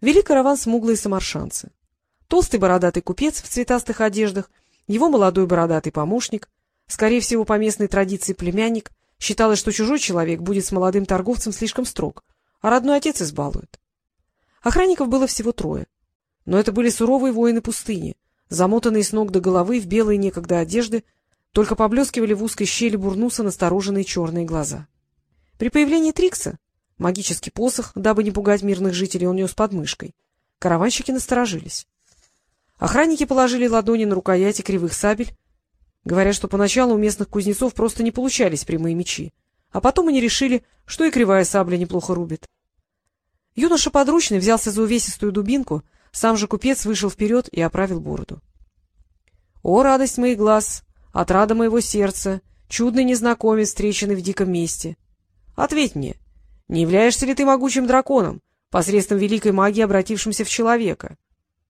вели караван смуглые самаршанцы. Толстый бородатый купец в цветастых одеждах, его молодой бородатый помощник, скорее всего, по местной традиции племянник, считалось, что чужой человек будет с молодым торговцем слишком строг, а родной отец избалует. Охранников было всего трое. Но это были суровые воины пустыни, замотанные с ног до головы в белые некогда одежды, только поблескивали в узкой щели бурнуса настороженные черные глаза. При появлении Трикса магический посох, дабы не пугать мирных жителей, он нес под мышкой. Караванщики насторожились. Охранники положили ладони на рукояти кривых сабель, говоря, что поначалу у местных кузнецов просто не получались прямые мечи, а потом они решили, что и кривая сабля неплохо рубит. Юноша подручный взялся за увесистую дубинку, сам же купец вышел вперед и оправил бороду. — О, радость моих глаз! Отрада моего сердца! Чудный незнакомец, встреченный в диком месте! Ответь мне, не являешься ли ты могучим драконом, посредством великой магии, обратившимся в человека?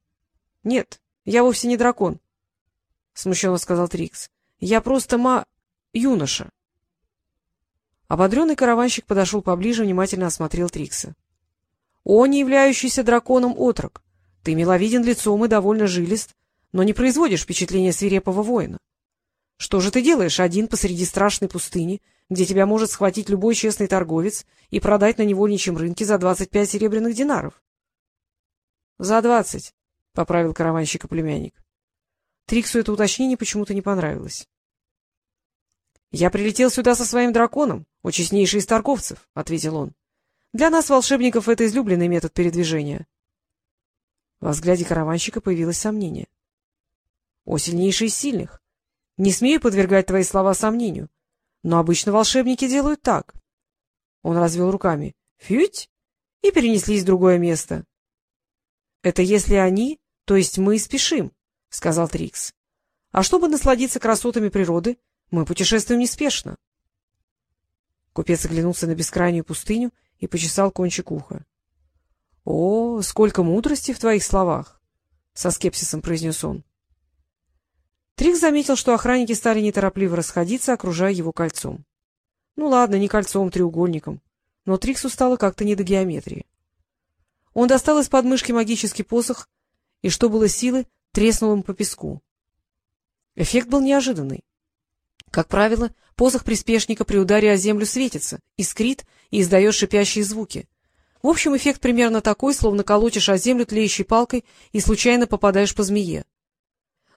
— Нет, я вовсе не дракон, — смущенно сказал Трикс. — Я просто ма... юноша. Ободренный караванщик подошел поближе, внимательно осмотрел Трикса. — О, не являющийся драконом отрок! Ты миловиден лицом и довольно жилист, но не производишь впечатления свирепого воина. Что же ты делаешь один посреди страшной пустыни, где тебя может схватить любой честный торговец и продать на невольничьем рынке за двадцать пять серебряных динаров? — За двадцать, — поправил караванщика племянник. Триксу это уточнение почему-то не понравилось. — Я прилетел сюда со своим драконом, о из торговцев, — ответил он. — Для нас, волшебников, это излюбленный метод передвижения. Во взгляде караванщика появилось сомнение. — О сильнейший из сильных! Не смею подвергать твои слова сомнению, но обычно волшебники делают так. Он развел руками. Фють! И перенеслись в другое место. — Это если они, то есть мы, спешим, — сказал Трикс. — А чтобы насладиться красотами природы, мы путешествуем неспешно. Купец оглянулся на бескрайнюю пустыню и почесал кончик уха. — О, сколько мудрости в твоих словах! — со скепсисом произнес он. Трикс заметил, что охранники стали неторопливо расходиться, окружая его кольцом. Ну ладно, не кольцом, треугольником. Но Триксу стало как-то не до геометрии. Он достал из подмышки магический посох и, что было силы, треснул им по песку. Эффект был неожиданный. Как правило, посох приспешника при ударе о землю светится, искрит и издает шипящие звуки. В общем, эффект примерно такой, словно колотишь о землю тлеющей палкой и случайно попадаешь по змее.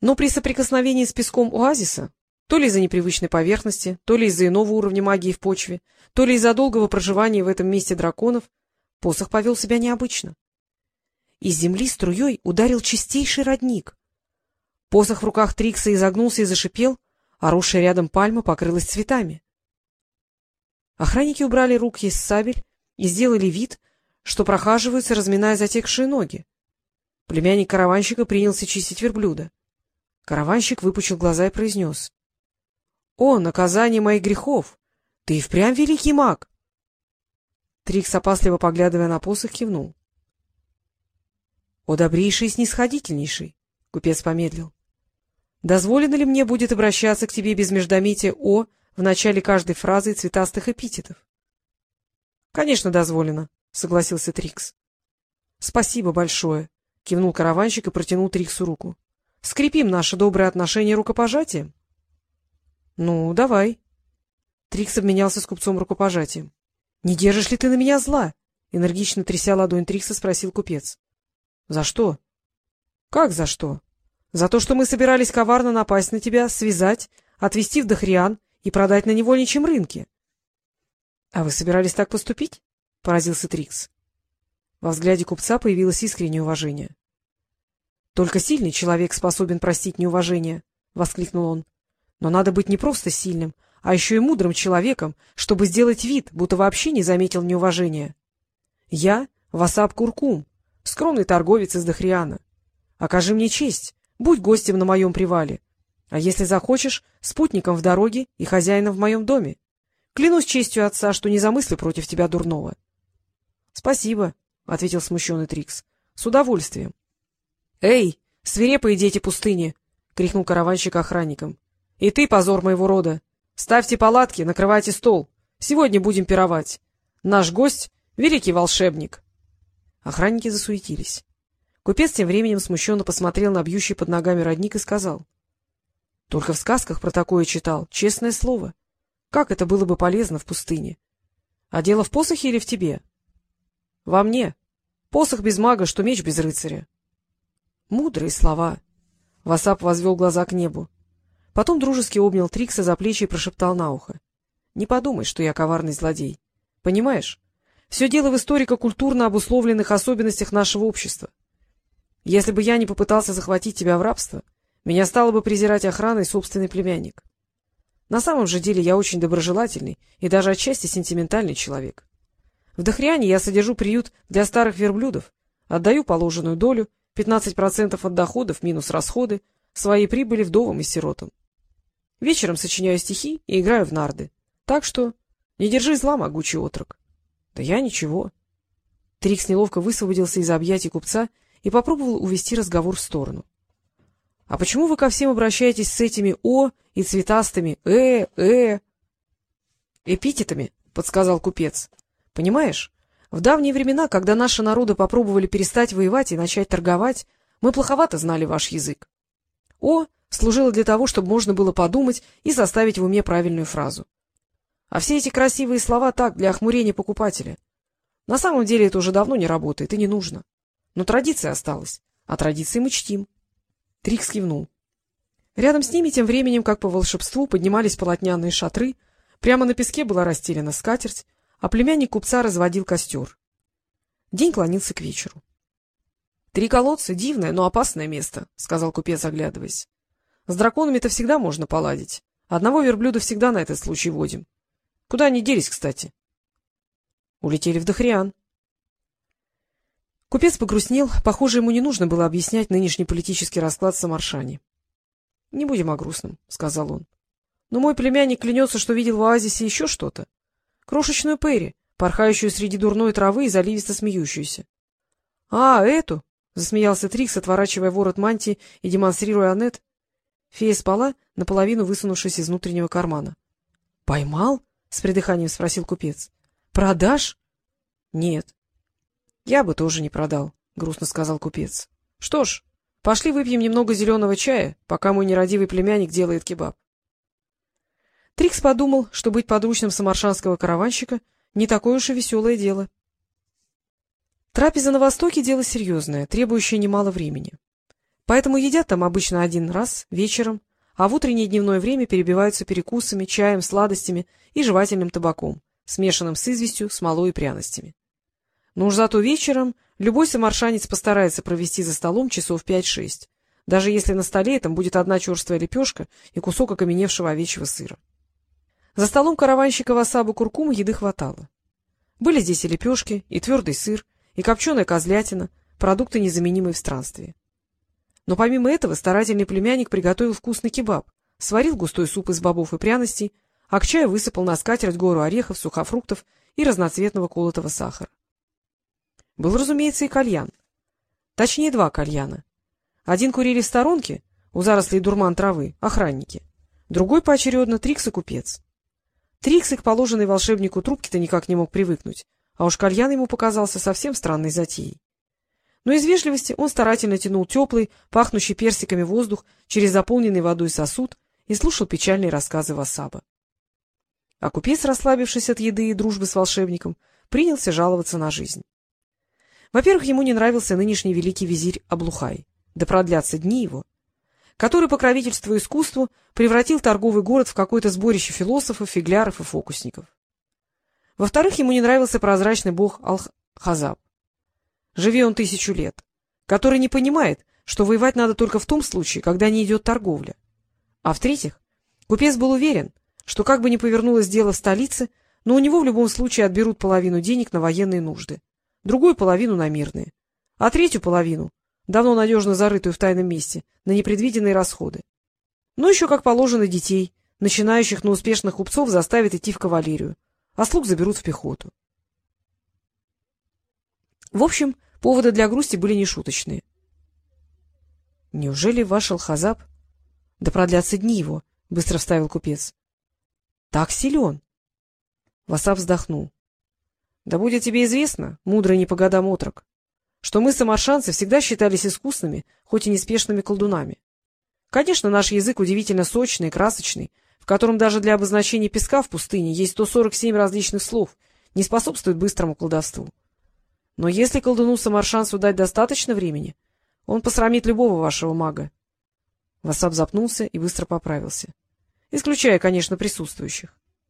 Но при соприкосновении с песком оазиса, то ли из-за непривычной поверхности, то ли из-за иного уровня магии в почве, то ли из-за долгого проживания в этом месте драконов, посох повел себя необычно. Из земли струей ударил чистейший родник. Посох в руках Трикса изогнулся и зашипел, а росшая рядом пальма покрылась цветами. Охранники убрали руки из сабель и сделали вид, что прохаживаются, разминая затекшие ноги. Племянник караванщика принялся чистить верблюда. Караванщик выпучил глаза и произнес. — О, наказание моих грехов! Ты и впрямь великий маг! Трикс, опасливо поглядывая на посох, кивнул. — О, добрейший и снисходительнейший! — купец помедлил. — Дозволено ли мне будет обращаться к тебе без междометия «о» в начале каждой фразы цветастых эпитетов? — Конечно, дозволено, — согласился Трикс. — Спасибо большое, — кивнул караванщик и протянул Триксу руку. Скрепим наше доброе отношение рукопожатием? — Ну, давай. Трикс обменялся с купцом рукопожатием. — Не держишь ли ты на меня зла? — энергично тряся ладонь Трикса, спросил купец. — За что? — Как за что? — За то, что мы собирались коварно напасть на тебя, связать, отвезти в Дохриан и продать на невольничьем рынке. — А вы собирались так поступить? — поразился Трикс. Во взгляде купца появилось искреннее уважение. — Только сильный человек способен простить неуважение, — воскликнул он. — Но надо быть не просто сильным, а еще и мудрым человеком, чтобы сделать вид, будто вообще не заметил неуважения. Я — Васап Куркум, скромный торговец из Дохриана. Окажи мне честь, будь гостем на моем привале. А если захочешь, спутником в дороге и хозяином в моем доме. Клянусь честью отца, что не замыслю против тебя дурного. — Спасибо, — ответил смущенный Трикс. — С удовольствием. — Эй, свирепые дети пустыни! — крикнул караванщик охранникам. — И ты, позор моего рода! Ставьте палатки, накрывайте стол. Сегодня будем пировать. Наш гость — великий волшебник. Охранники засуетились. Купец тем временем смущенно посмотрел на бьющий под ногами родник и сказал. — Только в сказках про такое читал, честное слово. Как это было бы полезно в пустыне? А дело в посохе или в тебе? — Во мне. Посох без мага, что меч без рыцаря. Мудрые слова. Васап возвел глаза к небу. Потом дружески обнял Трикса за плечи и прошептал на ухо. — Не подумай, что я коварный злодей. Понимаешь? Все дело в историко-культурно обусловленных особенностях нашего общества. Если бы я не попытался захватить тебя в рабство, меня стало бы презирать охрана и собственный племянник. На самом же деле я очень доброжелательный и даже отчасти сентиментальный человек. В Дохряне я содержу приют для старых верблюдов, отдаю положенную долю, 15% от доходов минус расходы, своей прибыли вдовам и сиротам. Вечером сочиняю стихи и играю в нарды. Так что не держи зла, могучий отрок. Да я ничего. Трикс неловко высвободился из объятий купца и попробовал увести разговор в сторону. — А почему вы ко всем обращаетесь с этими «о» и цветастыми «э», «э»? — Эпитетами, — подсказал купец. — Понимаешь, в давние времена, когда наши народы попробовали перестать воевать и начать торговать, мы плоховато знали ваш язык. «О» служило для того, чтобы можно было подумать и составить в уме правильную фразу. А все эти красивые слова так, для охмурения покупателя. На самом деле это уже давно не работает и не нужно. Но традиция осталась, а традиции мы чтим. Трикс кивнул. Рядом с ними тем временем, как по волшебству, поднимались полотняные шатры, прямо на песке была расстелена скатерть, а племянник купца разводил костер. День клонился к вечеру. — Три колодца — дивное, но опасное место, — сказал купец, оглядываясь. — С драконами-то всегда можно поладить. Одного верблюда всегда на этот случай водим. Куда они делись, кстати? — Улетели в Дохриан. Купец погрустнел. Похоже, ему не нужно было объяснять нынешний политический расклад в Самаршане. — Не будем о грустном, — сказал он. — Но мой племянник клянется, что видел в оазисе еще что-то. Крошечную Перри, порхающую среди дурной травы и заливисто смеющуюся. — А, эту? — засмеялся Трикс, отворачивая ворот мантии и демонстрируя Аннет. Фея спала, наполовину высунувшись из внутреннего кармана. — Поймал? — с придыханием спросил купец. — Продашь? — Нет. — Я бы тоже не продал, — грустно сказал купец. — Что ж, пошли выпьем немного зеленого чая, пока мой нерадивый племянник делает кебаб. Трикс подумал, что быть подручным самаршанского караванщика не такое уж и веселое дело. Трапеза на Востоке — дело серьезное, требующее немало времени. Поэтому едят там обычно один раз, вечером, а в утреннее дневное время перебиваются перекусами, чаем, сладостями и жевательным табаком, смешанным с известью, смолой и пряностями. Но уж зато вечером любой самаршанец постарается провести за столом часов пять-шесть, даже если на столе этом будет одна черствая лепешка и кусок окаменевшего овечьего сыра. За столом караванщика Васабу Куркума еды хватало. Были здесь и лепешки, и твердый сыр, и копченая козлятина, продукты, незаменимые в странстве. Но помимо этого старательный племянник приготовил вкусный кебаб, сварил густой суп из бобов и пряностей, а к чаю высыпал на скатерть гору орехов, сухофруктов и разноцветного колотого сахара. Был, разумеется, и кальян. Точнее, два кальяна. Один курили в сторонке, у зарослей дурман травы, охранники. Другой поочередно Трикс и купец. Трикс к положенной волшебнику трубке-то никак не мог привыкнуть, а уж кальян ему показался совсем странной затеей. Но из вежливости он старательно тянул теплый, пахнущий персиками воздух через заполненный водой сосуд и слушал печальные рассказы Васаба. А купец, расслабившись от еды и дружбы с волшебником, принялся жаловаться на жизнь. Во-первых, ему не нравился нынешний великий визирь Аблухай, да продлятся дни его который, покровительствуя искусству, превратил торговый город в какое-то сборище философов, фигляров и фокусников. Во-вторых, ему не нравился прозрачный бог Ал-Хазаб. Живи он тысячу лет, который не понимает, что воевать надо только в том случае, когда не идет торговля. А в-третьих, купец был уверен, что как бы ни повернулось дело в столице, но у него в любом случае отберут половину денег на военные нужды, другую половину на мирные, а третью половину давно надежно зарытую в тайном месте, на непредвиденные расходы. Ну, еще, как положено, детей, начинающих на успешных купцов, заставят идти в кавалерию, а слуг заберут в пехоту. В общем, поводы для грусти были нешуточные. — Неужели ваш Алхазаб? — Да продлятся дни его, — быстро вставил купец. — Так силен. Васап вздохнул. — Да будет тебе известно, мудрый не по годам отрок, что мы, самаршанцы, всегда считались искусными, хоть и неспешными колдунами. Конечно, наш язык удивительно сочный и красочный, в котором даже для обозначения песка в пустыне есть 147 различных слов, не способствует быстрому колдовству. Но если колдуну Самаршансу дать достаточно времени, он посрамит любого вашего мага. Васап запнулся и быстро поправился. Исключая, конечно, присутствующих.